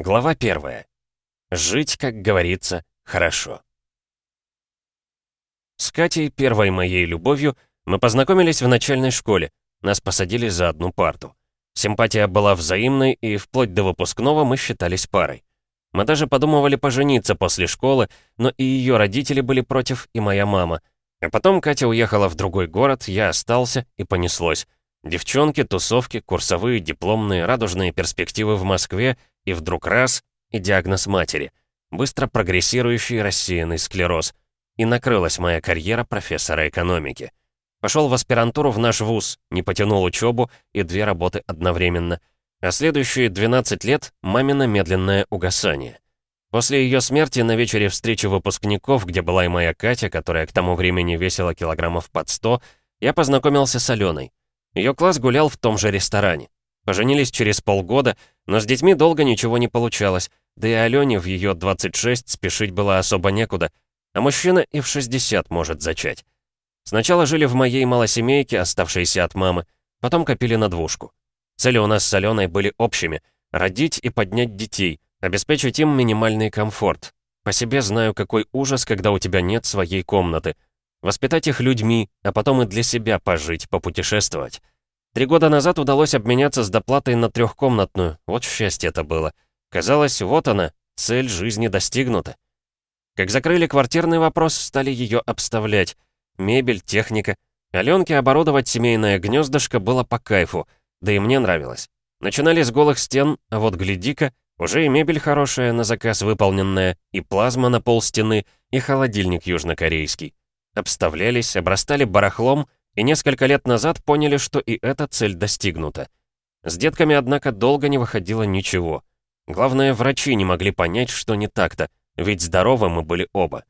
Глава первая. Жить, как говорится, хорошо. С Катей, первой моей любовью, мы познакомились в начальной школе. Нас посадили за одну парту. Симпатия была взаимной, и вплоть до выпускного мы считались парой. Мы даже подумывали пожениться после школы, но и ее родители были против, и моя мама. А потом Катя уехала в другой город, я остался, и понеслось. Девчонки, тусовки, курсовые, дипломные, радужные перспективы в Москве, и вдруг раз — и диагноз матери. Быстро прогрессирующий рассеянный склероз. И накрылась моя карьера профессора экономики. Пошел в аспирантуру в наш вуз, не потянул учебу и две работы одновременно. А следующие 12 лет — мамино медленное угасание. После ее смерти на вечере встречи выпускников, где была и моя Катя, которая к тому времени весила килограммов под 100, я познакомился с Аленой. Ее класс гулял в том же ресторане. Поженились через полгода, но с детьми долго ничего не получалось, да и Алене в ее 26 спешить было особо некуда, а мужчина и в 60 может зачать. Сначала жили в моей малосемейке, оставшейся от мамы, потом копили на двушку. Цели у нас с Аленой были общими — родить и поднять детей, обеспечить им минимальный комфорт. По себе знаю, какой ужас, когда у тебя нет своей комнаты. Воспитать их людьми, а потом и для себя пожить, попутешествовать. Три года назад удалось обменяться с доплатой на трехкомнатную. Вот счастье это было. Казалось, вот она, цель жизни достигнута. Как закрыли квартирный вопрос, стали ее обставлять. Мебель, техника. Аленке оборудовать семейное гнездышко было по кайфу, да и мне нравилось. Начинали с голых стен, а вот гляди-ка, уже и мебель хорошая, на заказ выполненная, и плазма на пол стены, и холодильник южнокорейский. Обставлялись, обрастали барахлом, и несколько лет назад поняли, что и эта цель достигнута. С детками, однако, долго не выходило ничего. Главное, врачи не могли понять, что не так-то, ведь здоровы мы были оба.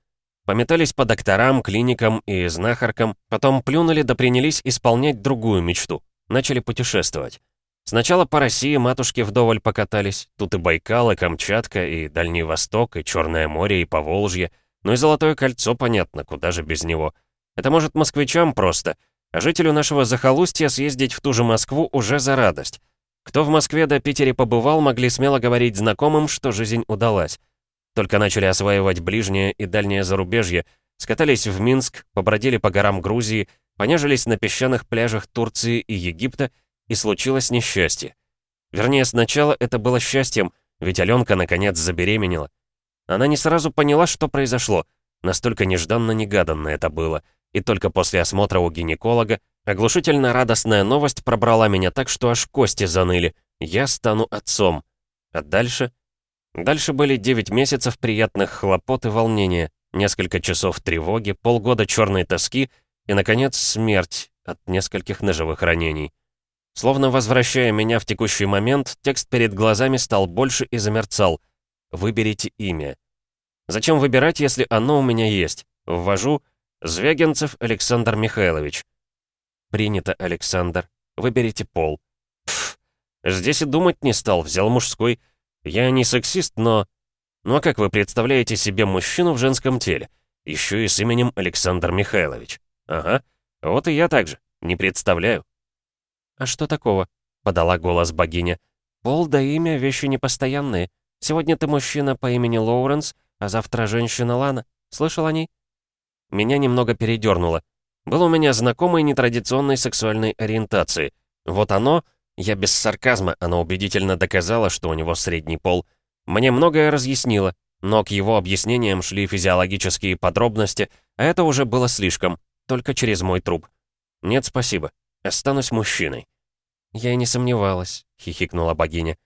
Пометались по докторам, клиникам и знахаркам, потом плюнули да принялись исполнять другую мечту. Начали путешествовать. Сначала по России матушки вдоволь покатались. Тут и Байкал, и Камчатка, и Дальний Восток, и Черное море, и Поволжье. Ну и Золотое кольцо, понятно, куда же без него. Это может москвичам просто. А жителю нашего захолустья съездить в ту же Москву уже за радость. Кто в Москве до Питере побывал, могли смело говорить знакомым, что жизнь удалась. Только начали осваивать ближнее и дальнее зарубежье, скатались в Минск, побродили по горам Грузии, понежились на песчаных пляжах Турции и Египта, и случилось несчастье. Вернее, сначала это было счастьем, ведь Аленка наконец забеременела. Она не сразу поняла, что произошло. Настолько нежданно-негаданно это было. И только после осмотра у гинеколога оглушительно радостная новость пробрала меня так, что аж кости заныли. Я стану отцом. А дальше Дальше были 9 месяцев приятных хлопот и волнения, несколько часов тревоги, полгода черной тоски и, наконец, смерть от нескольких ножевых ранений. Словно возвращая меня в текущий момент, текст перед глазами стал больше и замерцал. «Выберите имя». Зачем выбирать, если оно у меня есть? Ввожу «Звягинцев Александр Михайлович». «Принято, Александр. Выберите пол». Пф, здесь и думать не стал, взял мужской. Я не сексист, но... Ну а как вы представляете себе мужчину в женском теле? Еще и с именем Александр Михайлович. Ага, вот и я также. Не представляю. «А что такого?» — подала голос богиня. «Пол да имя — вещи непостоянные. Сегодня ты мужчина по имени Лоуренс, а завтра женщина Лана. Слышал о ней?» Меня немного передернуло. Был у меня знакомый нетрадиционной сексуальной ориентации. Вот оно я без сарказма, она убедительно доказала, что у него средний пол. Мне многое разъяснило, но к его объяснениям шли физиологические подробности, а это уже было слишком, только через мой труп. Нет, спасибо. Останусь мужчиной. Я и не сомневалась, хихикнула богиня.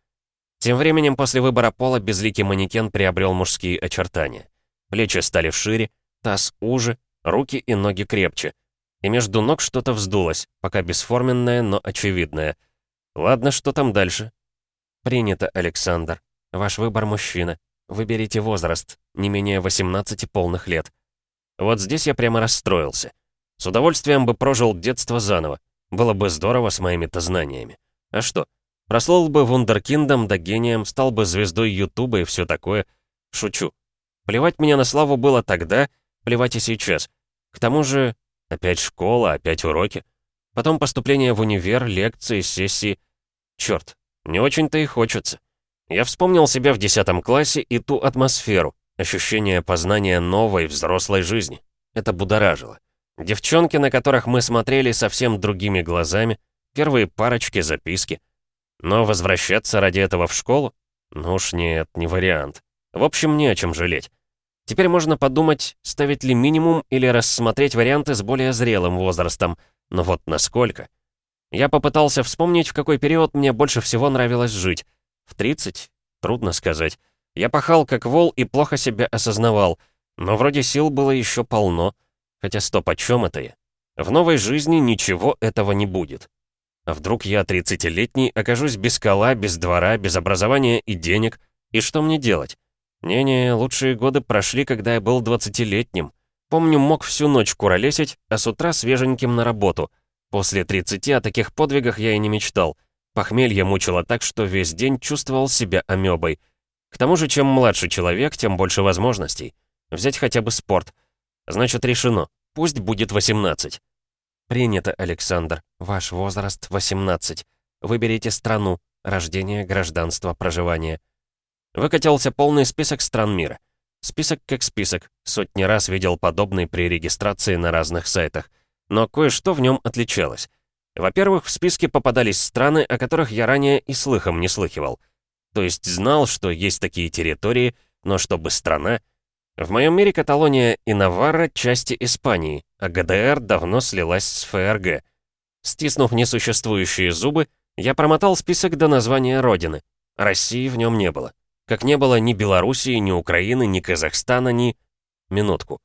Тем временем после выбора пола безликий манекен приобрел мужские очертания. Плечи стали шире, таз уже, руки и ноги крепче. И между ног что-то вздулось, пока бесформенное, но очевидное — Ладно, что там дальше? Принято, Александр. Ваш выбор мужчина. Выберите возраст, не менее 18 полных лет. Вот здесь я прямо расстроился. С удовольствием бы прожил детство заново. Было бы здорово с моими-то знаниями. А что? Прослыл бы вундеркиндом да гением, стал бы звездой Ютуба и все такое. Шучу. Плевать мне на славу было тогда, плевать и сейчас. К тому же, опять школа, опять уроки. Потом поступление в универ, лекции, сессии. Черт, не очень-то и хочется. Я вспомнил себя в 10 классе и ту атмосферу, ощущение познания новой взрослой жизни. Это будоражило. Девчонки, на которых мы смотрели совсем другими глазами, первые парочки, записки. Но возвращаться ради этого в школу? Ну уж нет, не вариант. В общем, не о чем жалеть. Теперь можно подумать, ставить ли минимум или рассмотреть варианты с более зрелым возрастом. Но вот насколько? Я попытался вспомнить, в какой период мне больше всего нравилось жить. В 30? Трудно сказать. Я пахал как вол и плохо себя осознавал. Но вроде сил было еще полно. Хотя стоп, о чем это я? В новой жизни ничего этого не будет. А вдруг я 30-летний окажусь без кола, без двора, без образования и денег? И что мне делать? Не-не, лучшие годы прошли, когда я был 20-летним. Помню, мог всю ночь куролесить, а с утра свеженьким на работу. После 30 о таких подвигах я и не мечтал. Похмелье мучило так, что весь день чувствовал себя амебой. К тому же, чем младше человек, тем больше возможностей. Взять хотя бы спорт. Значит, решено. Пусть будет 18. Принято, Александр. Ваш возраст 18. Выберите страну, рождение, гражданство, проживание. Выкатился полный список стран мира. Список как список. Сотни раз видел подобный при регистрации на разных сайтах. Но кое-что в нем отличалось. Во-первых, в списке попадались страны, о которых я ранее и слыхом не слыхивал. То есть знал, что есть такие территории, но чтобы страна... В моем мире Каталония и Наварра — части Испании, а ГДР давно слилась с ФРГ. Стиснув несуществующие зубы, я промотал список до названия родины. России в нем не было. Как не было ни Белоруссии, ни Украины, ни Казахстана, ни... Минутку.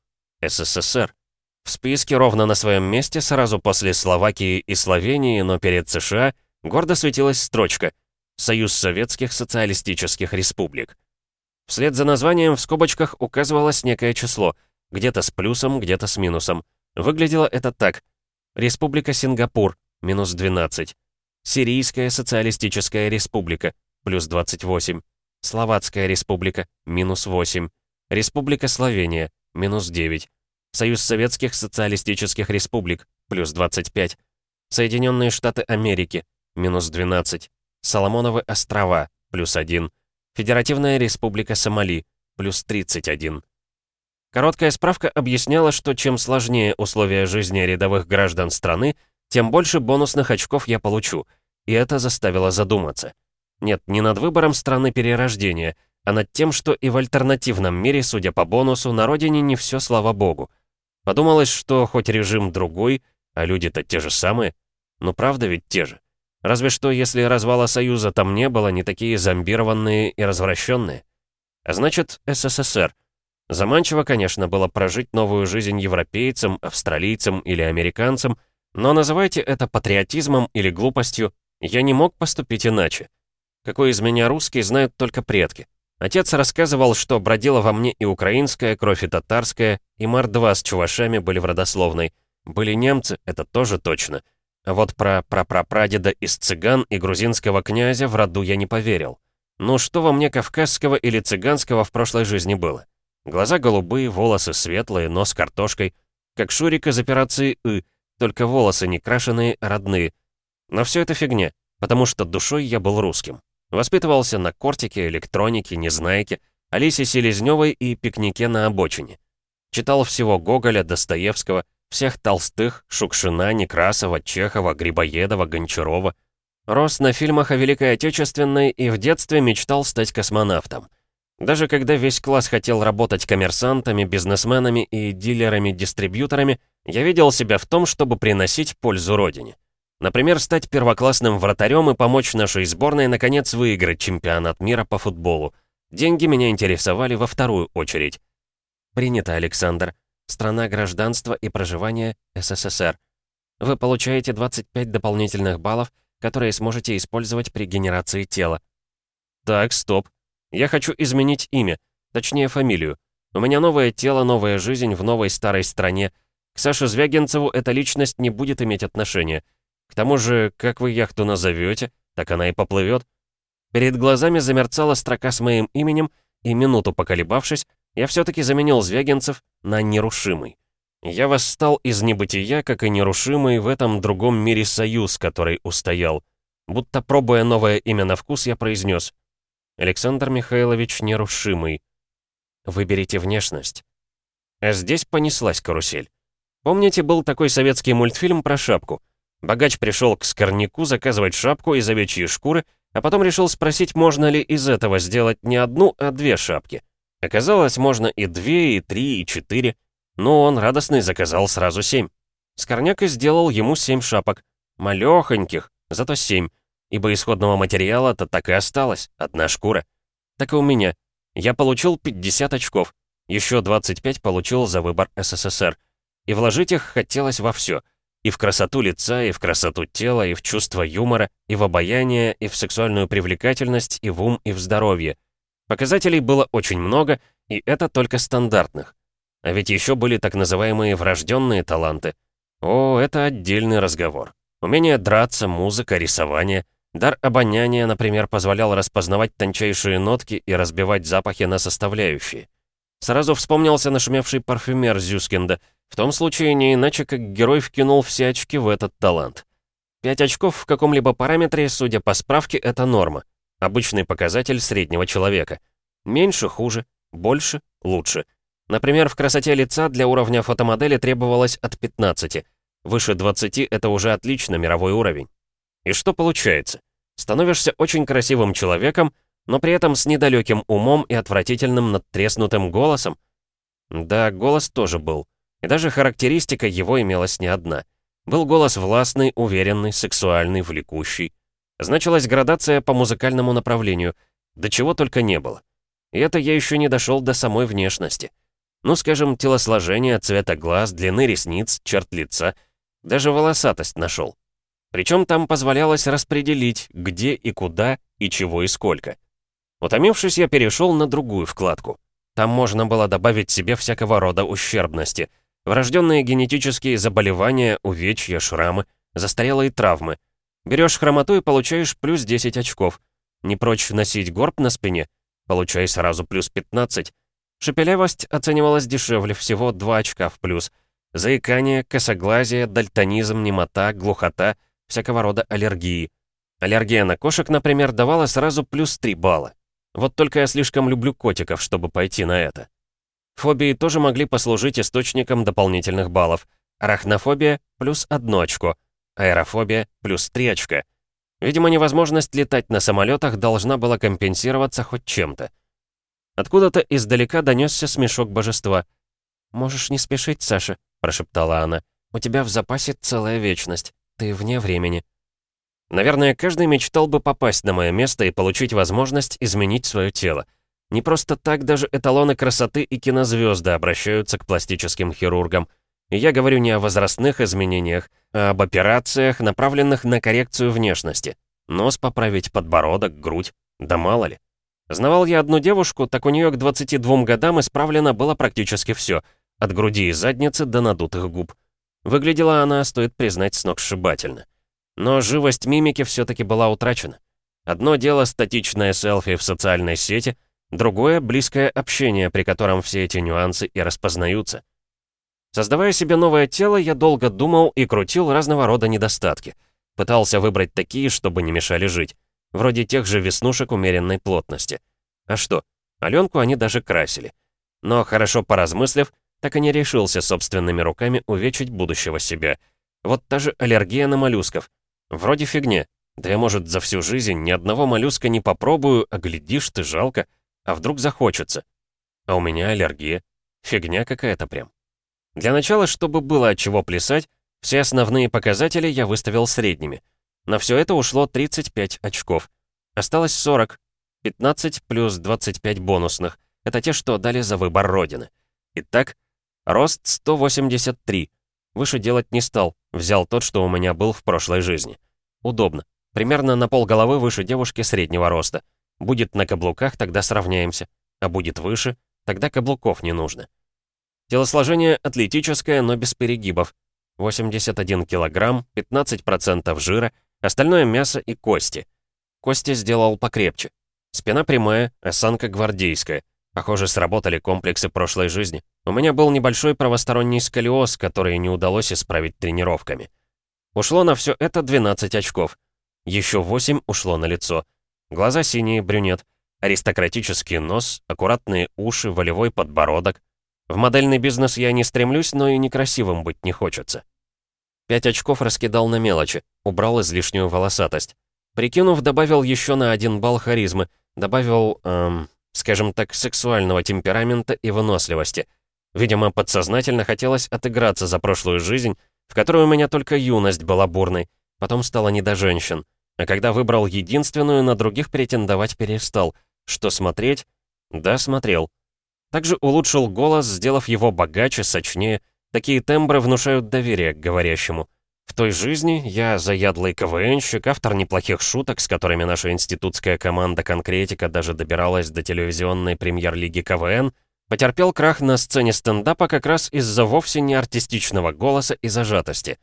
СССР. В списке ровно на своем месте, сразу после Словакии и Словении, но перед США, гордо светилась строчка «Союз Советских Социалистических Республик». Вслед за названием в скобочках указывалось некое число, где-то с плюсом, где-то с минусом. Выглядело это так. Республика Сингапур, минус 12. Сирийская Социалистическая Республика, плюс 28. Словацкая Республика, минус 8. Республика Словения, минус 9. Союз Советских Социалистических Республик, плюс 25. Соединенные Штаты Америки, минус 12. Соломоновы острова, плюс 1. Федеративная Республика Сомали, плюс 31. Короткая справка объясняла, что чем сложнее условия жизни рядовых граждан страны, тем больше бонусных очков я получу, и это заставило задуматься. Нет, не над выбором страны перерождения, а над тем, что и в альтернативном мире, судя по бонусу, на родине не все, слава богу. Подумалось, что хоть режим другой, а люди-то те же самые. Ну правда ведь те же. Разве что, если развала Союза там не было, не такие зомбированные и развращенные. А значит, СССР. Заманчиво, конечно, было прожить новую жизнь европейцам, австралийцам или американцам, но называйте это патриотизмом или глупостью, я не мог поступить иначе. Какой из меня русский, знают только предки. Отец рассказывал, что бродила во мне и украинская кровь, и татарская, и Мар-2 с чувашами были в родословной. Были немцы, это тоже точно. А вот про прапрапрадеда из цыган и грузинского князя в роду я не поверил. Ну что во мне кавказского или цыганского в прошлой жизни было? Глаза голубые, волосы светлые, нос картошкой. Как Шурик из операции «И», только волосы не крашеные, родные. Но все это фигня, потому что душой я был русским. Воспитывался на кортике, электронике, незнайке, Алисе Селезневой и пикнике на обочине. Читал всего Гоголя, Достоевского, всех Толстых, Шукшина, Некрасова, Чехова, Грибоедова, Гончарова. Рос на фильмах о Великой Отечественной и в детстве мечтал стать космонавтом. Даже когда весь класс хотел работать коммерсантами, бизнесменами и дилерами-дистрибьюторами, я видел себя в том, чтобы приносить пользу родине. Например, стать первоклассным вратарем и помочь нашей сборной наконец выиграть чемпионат мира по футболу. Деньги меня интересовали во вторую очередь. Принято, Александр. Страна гражданства и проживания СССР. Вы получаете 25 дополнительных баллов, которые сможете использовать при генерации тела. Так, стоп. Я хочу изменить имя, точнее фамилию. У меня новое тело, новая жизнь в новой старой стране. К Саше Звягинцеву эта личность не будет иметь отношения. К тому же, как вы яхту назовете, так она и поплывет. Перед глазами замерцала строка с моим именем, и минуту поколебавшись, я все-таки заменил Звягинцев на нерушимый. Я восстал из небытия, как и нерушимый в этом другом мире союз, который устоял. Будто пробуя новое имя на вкус, я произнес Александр Михайлович Нерушимый. Выберите внешность. А здесь понеслась карусель. Помните, был такой советский мультфильм про шапку? Богач пришел к скорняку заказывать шапку из овечьей шкуры, а потом решил спросить, можно ли из этого сделать не одну, а две шапки. Оказалось, можно и две, и три, и четыре. Но он радостный заказал сразу семь. Скорняк и сделал ему семь шапок. Малёхоньких, зато семь. Ибо исходного материала-то так и осталось, одна шкура. Так и у меня. Я получил 50 очков. Еще 25 получил за выбор СССР. И вложить их хотелось во все. И в красоту лица, и в красоту тела, и в чувство юмора, и в обаяние, и в сексуальную привлекательность, и в ум, и в здоровье. Показателей было очень много, и это только стандартных. А ведь еще были так называемые врожденные таланты. О, это отдельный разговор. Умение драться, музыка, рисование. Дар обоняния, например, позволял распознавать тончайшие нотки и разбивать запахи на составляющие. Сразу вспомнился нашумевший парфюмер Зюскинда. В том случае не иначе, как герой вкинул все очки в этот талант. Пять очков в каком-либо параметре, судя по справке, это норма. Обычный показатель среднего человека. Меньше — хуже, больше — лучше. Например, в красоте лица для уровня фотомодели требовалось от 15. Выше 20 — это уже отлично, мировой уровень. И что получается? Становишься очень красивым человеком, но при этом с недалеким умом и отвратительным надтреснутым голосом? Да, голос тоже был. И даже характеристика его имелась не одна. Был голос властный, уверенный, сексуальный, влекущий. Значилась градация по музыкальному направлению, до чего только не было. И это я еще не дошел до самой внешности. Ну, скажем, телосложение, цвета глаз, длины ресниц, черт лица. Даже волосатость нашел. Причем там позволялось распределить, где и куда, и чего и сколько. Утомившись, я перешел на другую вкладку. Там можно было добавить себе всякого рода ущербности. Врожденные генетические заболевания, увечья, шрамы, застарелые травмы. Берешь хромоту и получаешь плюс 10 очков. Не прочь носить горб на спине? Получай сразу плюс 15. Шепелявость оценивалась дешевле, всего 2 очка в плюс. Заикание, косоглазие, дальтонизм, немота, глухота, всякого рода аллергии. Аллергия на кошек, например, давала сразу плюс 3 балла. Вот только я слишком люблю котиков, чтобы пойти на это. Фобии тоже могли послужить источником дополнительных баллов. Арахнофобия — плюс 1 очко, аэрофобия — плюс 3 очка. Видимо, невозможность летать на самолетах должна была компенсироваться хоть чем-то. Откуда-то издалека донесся смешок божества. «Можешь не спешить, Саша», — прошептала она. «У тебя в запасе целая вечность. Ты вне времени». Наверное, каждый мечтал бы попасть на мое место и получить возможность изменить свое тело. Не просто так даже эталоны красоты и кинозвезды обращаются к пластическим хирургам. И я говорю не о возрастных изменениях, а об операциях, направленных на коррекцию внешности. Нос поправить, подбородок, грудь. Да мало ли. Знавал я одну девушку, так у нее к 22 годам исправлено было практически все, от груди и задницы до надутых губ. Выглядела она, стоит признать, сногсшибательно. Но живость мимики все-таки была утрачена. Одно дело статичное селфи в социальной сети, другое — близкое общение, при котором все эти нюансы и распознаются. Создавая себе новое тело, я долго думал и крутил разного рода недостатки. Пытался выбрать такие, чтобы не мешали жить вроде тех же веснушек умеренной плотности. А что, Аленку они даже красили. Но хорошо поразмыслив, так и не решился собственными руками увечить будущего себя. Вот та же аллергия на моллюсков. Вроде фигня. Да я, может, за всю жизнь ни одного моллюска не попробую, а глядишь ты жалко. А вдруг захочется? А у меня аллергия. Фигня какая-то прям. Для начала, чтобы было от чего плясать, все основные показатели я выставил средними — на все это ушло 35 очков. Осталось 40. 15 плюс 25 бонусных. Это те, что дали за выбор Родины. Итак, рост 183. Выше делать не стал. Взял тот, что у меня был в прошлой жизни. Удобно. Примерно на пол головы выше девушки среднего роста. Будет на каблуках, тогда сравняемся. А будет выше, тогда каблуков не нужно. Телосложение атлетическое, но без перегибов. 81 килограмм, 15% жира, Остальное мясо и кости. Кости сделал покрепче. Спина прямая, осанка гвардейская. Похоже, сработали комплексы прошлой жизни. У меня был небольшой правосторонний сколиоз, который не удалось исправить тренировками. Ушло на все это 12 очков. Еще 8 ушло на лицо. Глаза синие, брюнет. Аристократический нос, аккуратные уши, волевой подбородок. В модельный бизнес я не стремлюсь, но и некрасивым быть не хочется. Пять очков раскидал на мелочи, убрал излишнюю волосатость. Прикинув, добавил еще на один балл харизмы, добавил, эм, скажем так, сексуального темперамента и выносливости. Видимо, подсознательно хотелось отыграться за прошлую жизнь, в которой у меня только юность была бурной, потом стало не до женщин. А когда выбрал единственную, на других претендовать перестал — что смотреть? Да, смотрел. Также улучшил голос, сделав его богаче, сочнее. Такие тембры внушают доверие к говорящему. В той жизни я заядлый КВНщик, автор неплохих шуток, с которыми наша институтская команда «Конкретика» даже добиралась до телевизионной премьер-лиги КВН, потерпел крах на сцене стендапа как раз из-за вовсе не артистичного голоса и зажатости.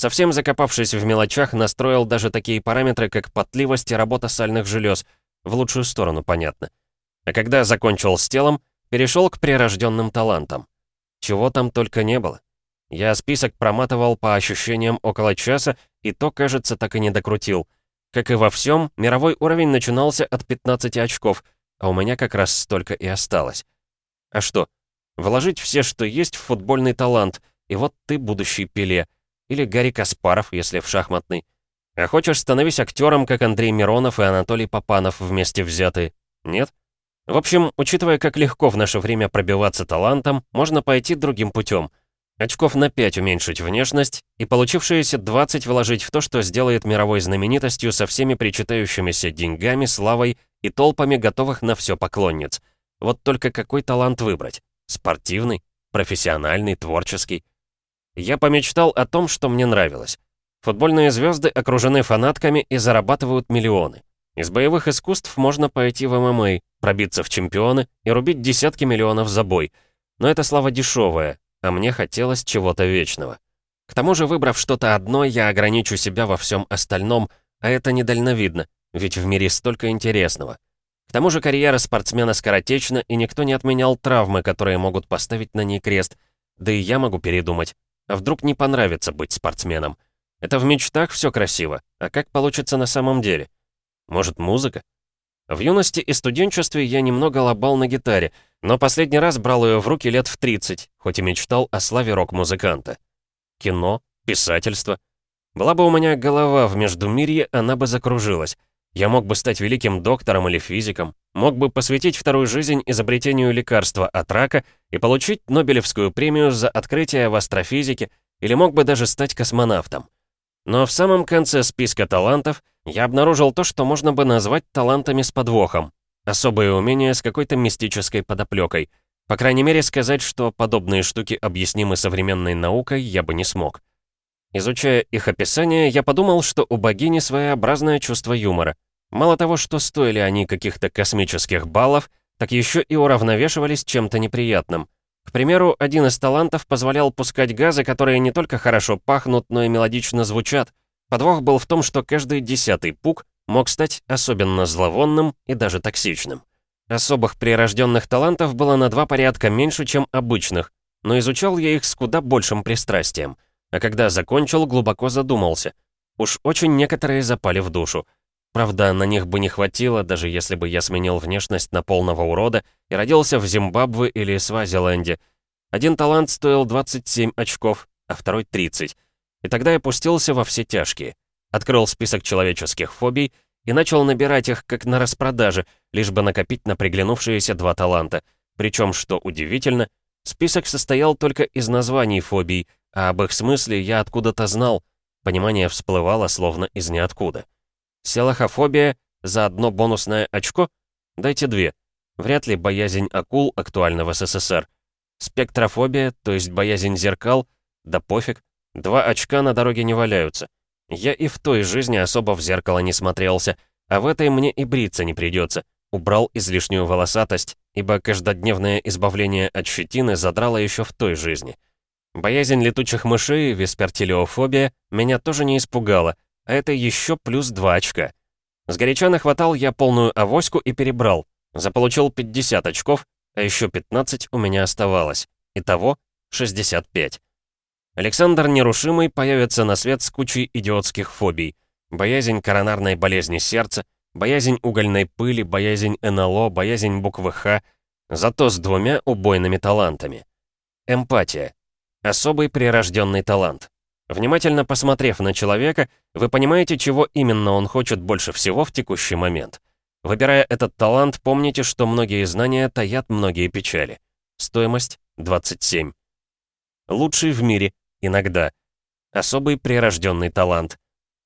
Совсем закопавшись в мелочах, настроил даже такие параметры, как потливость и работа сальных желез — в лучшую сторону, понятно. А когда закончил с телом, перешел к прирожденным талантам. Чего там только не было. Я список проматывал по ощущениям около часа, и то, кажется, так и не докрутил. Как и во всем, мировой уровень начинался от 15 очков, а у меня как раз столько и осталось. А что? Вложить все, что есть, в футбольный талант, и вот ты будущий Пеле. Или Гарри Каспаров, если в шахматный. А хочешь, становись актером, как Андрей Миронов и Анатолий Попанов вместе взятые? Нет? В общем, учитывая, как легко в наше время пробиваться талантом, можно пойти другим путем. Очков на 5 уменьшить внешность и получившиеся 20 вложить в то, что сделает мировой знаменитостью со всеми причитающимися деньгами, славой и толпами готовых на все поклонниц. Вот только какой талант выбрать? Спортивный? Профессиональный? Творческий? Я помечтал о том, что мне нравилось. Футбольные звезды окружены фанатками и зарабатывают миллионы. Из боевых искусств можно пойти в ММА, пробиться в чемпионы и рубить десятки миллионов за бой. Но это слава дешевая, а мне хотелось чего-то вечного. К тому же, выбрав что-то одно, я ограничу себя во всем остальном, а это недальновидно, ведь в мире столько интересного. К тому же карьера спортсмена скоротечна, и никто не отменял травмы, которые могут поставить на ней крест. Да и я могу передумать. А вдруг не понравится быть спортсменом? Это в мечтах все красиво, а как получится на самом деле? Может, музыка? В юности и студенчестве я немного лобал на гитаре, но последний раз брал ее в руки лет в 30, хоть и мечтал о славе рок-музыканта. Кино, писательство. Была бы у меня голова в Междумирье, она бы закружилась. Я мог бы стать великим доктором или физиком, мог бы посвятить вторую жизнь изобретению лекарства от рака и получить Нобелевскую премию за открытие в астрофизике, или мог бы даже стать космонавтом. Но в самом конце списка талантов я обнаружил то, что можно бы назвать талантами с подвохом. Особые умения с какой-то мистической подоплекой. По крайней мере, сказать, что подобные штуки объяснимы современной наукой, я бы не смог. Изучая их описание, я подумал, что у богини своеобразное чувство юмора. Мало того, что стоили они каких-то космических баллов, так еще и уравновешивались чем-то неприятным. К примеру, один из талантов позволял пускать газы, которые не только хорошо пахнут, но и мелодично звучат. Подвох был в том, что каждый десятый пук мог стать особенно зловонным и даже токсичным. Особых прирожденных талантов было на два порядка меньше, чем обычных, но изучал я их с куда большим пристрастием. А когда закончил, глубоко задумался. Уж очень некоторые запали в душу. Правда, на них бы не хватило, даже если бы я сменил внешность на полного урода и родился в Зимбабве или Свазиленде. Один талант стоил 27 очков, а второй 30. И тогда я пустился во все тяжкие. Открыл список человеческих фобий и начал набирать их как на распродаже, лишь бы накопить на приглянувшиеся два таланта. Причем, что удивительно, список состоял только из названий фобий, а об их смысле я откуда-то знал. Понимание всплывало словно из ниоткуда. Селахофобия за одно бонусное очко? Дайте две. Вряд ли боязнь акул актуальна в СССР. Спектрофобия, то есть боязнь зеркал? Да пофиг. Два очка на дороге не валяются. Я и в той жизни особо в зеркало не смотрелся, а в этой мне и бриться не придется. Убрал излишнюю волосатость, ибо каждодневное избавление от щетины задрало еще в той жизни. Боязнь летучих мышей, виспертилиофобия, меня тоже не испугала — а это еще плюс 2 очка. Сгоряча нахватал я полную авоську и перебрал. Заполучил 50 очков, а еще 15 у меня оставалось. Итого 65. Александр Нерушимый появится на свет с кучей идиотских фобий. Боязнь коронарной болезни сердца, Боязнь угольной пыли, боязнь НЛО, боязнь буквы «Х», зато с двумя убойными талантами. Эмпатия. Особый прирожденный талант. Внимательно посмотрев на человека, вы понимаете, чего именно он хочет больше всего в текущий момент. Выбирая этот талант, помните, что многие знания таят многие печали. Стоимость 27. Лучший в мире. Иногда. Особый прирожденный талант.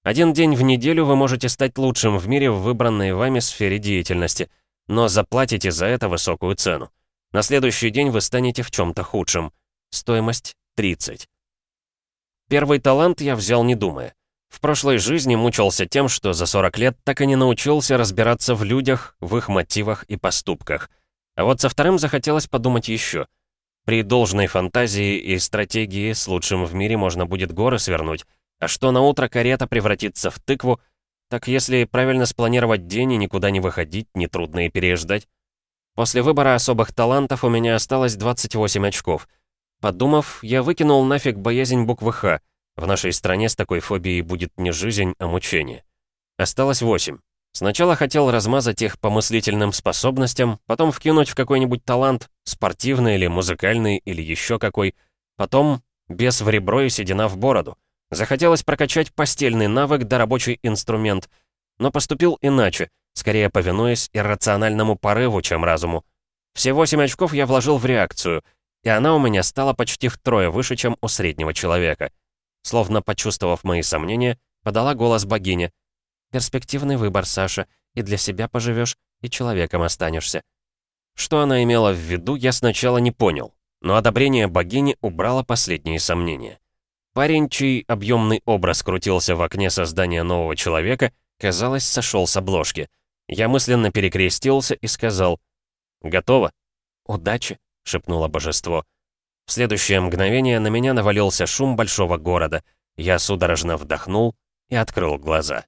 Один день в неделю вы можете стать лучшим в мире в выбранной вами сфере деятельности, но заплатите за это высокую цену. На следующий день вы станете в чем-то худшим. Стоимость 30. Первый талант я взял не думая. В прошлой жизни мучился тем, что за 40 лет так и не научился разбираться в людях, в их мотивах и поступках. А вот со вторым захотелось подумать еще. При должной фантазии и стратегии с лучшим в мире можно будет горы свернуть, а что на утро карета превратится в тыкву, так если правильно спланировать день и никуда не выходить, нетрудно и переждать. После выбора особых талантов у меня осталось 28 очков — Подумав, я выкинул нафиг боязнь буквы «Х». В нашей стране с такой фобией будет не жизнь, а мучение. Осталось восемь. Сначала хотел размазать их по мыслительным способностям, потом вкинуть в какой-нибудь талант, спортивный или музыкальный, или еще какой. Потом без в ребро и седина в бороду. Захотелось прокачать постельный навык да рабочий инструмент. Но поступил иначе, скорее повинуясь иррациональному порыву, чем разуму. Все восемь очков я вложил в реакцию — и она у меня стала почти втрое выше, чем у среднего человека. Словно почувствовав мои сомнения, подала голос богине. «Перспективный выбор, Саша, и для себя поживешь, и человеком останешься». Что она имела в виду, я сначала не понял, но одобрение богини убрало последние сомнения. Парень, чей объемный образ крутился в окне создания нового человека, казалось, сошел с обложки. Я мысленно перекрестился и сказал «Готово? Удачи!» — шепнуло божество. В следующее мгновение на меня навалился шум большого города. Я судорожно вдохнул и открыл глаза.